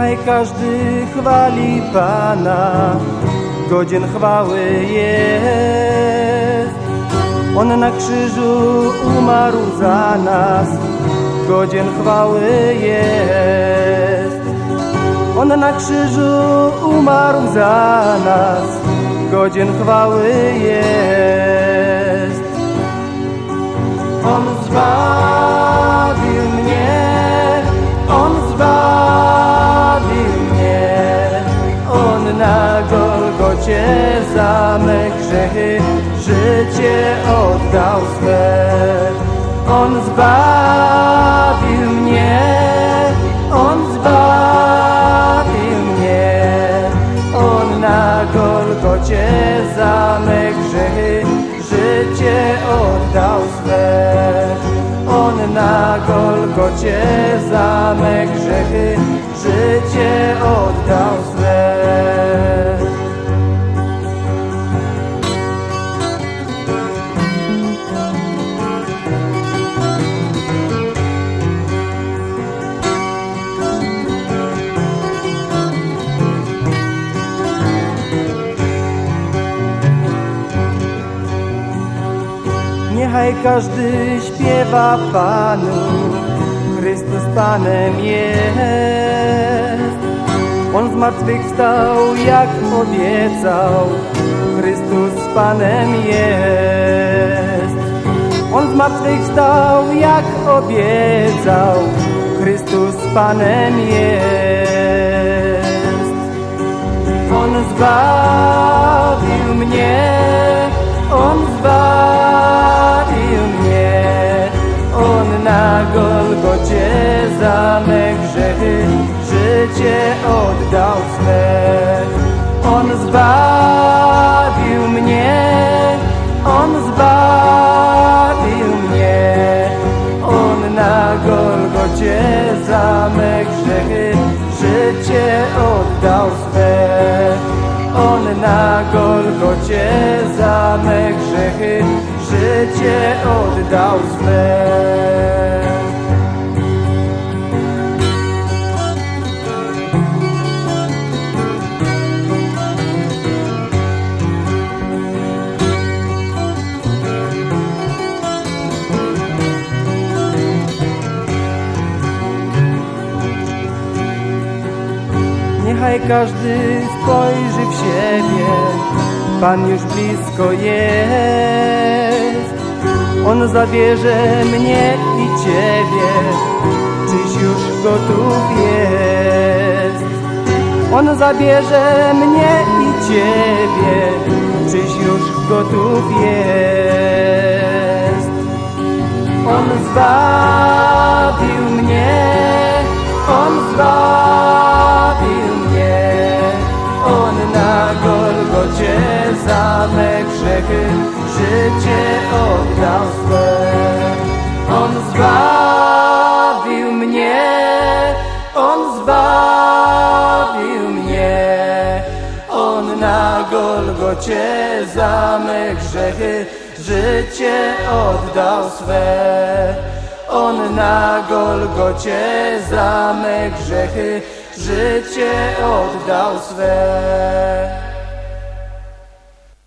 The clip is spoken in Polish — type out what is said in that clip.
Niechaj każdy chwali Pana, godzien chwały jest. On na krzyżu umarł za nas, godzien chwały jest. On na krzyżu umarł za nas, godzien chwały jest. On zbawił grzechy życie oddał swe. On zbawił mnie, On zbawił mnie, On na Golgocie za me grzechy życie oddał swe. On na Golgocie za me grzechy życie Niechaj każdy śpiewa Panu, Chrystus Panem jest. On zmartwychwstał, jak obiecał, Chrystus Panem jest. On zmartwychwstał, jak obiecał, Chrystus Panem jest. On zbawił Golgocie za me grzechy życie oddał swe. On zbawił mnie, On zbawił mnie, On na Golgocie za me grzechy życie oddał swe. On na Golgocie za me grzechy życie oddał swe. Niechaj każdy spojrzy w siebie, Pan już blisko jest. On zabierze mnie i Ciebie, czyś już gotów jest. On zabierze mnie i Ciebie, czyś już gotów jest. On zbawił za grzechy życie oddał swe. On zbawił mnie, On zbawił mnie, On na Golgocie za grzechy życie oddał swe. On na Golgocie za me grzechy życie oddał swe.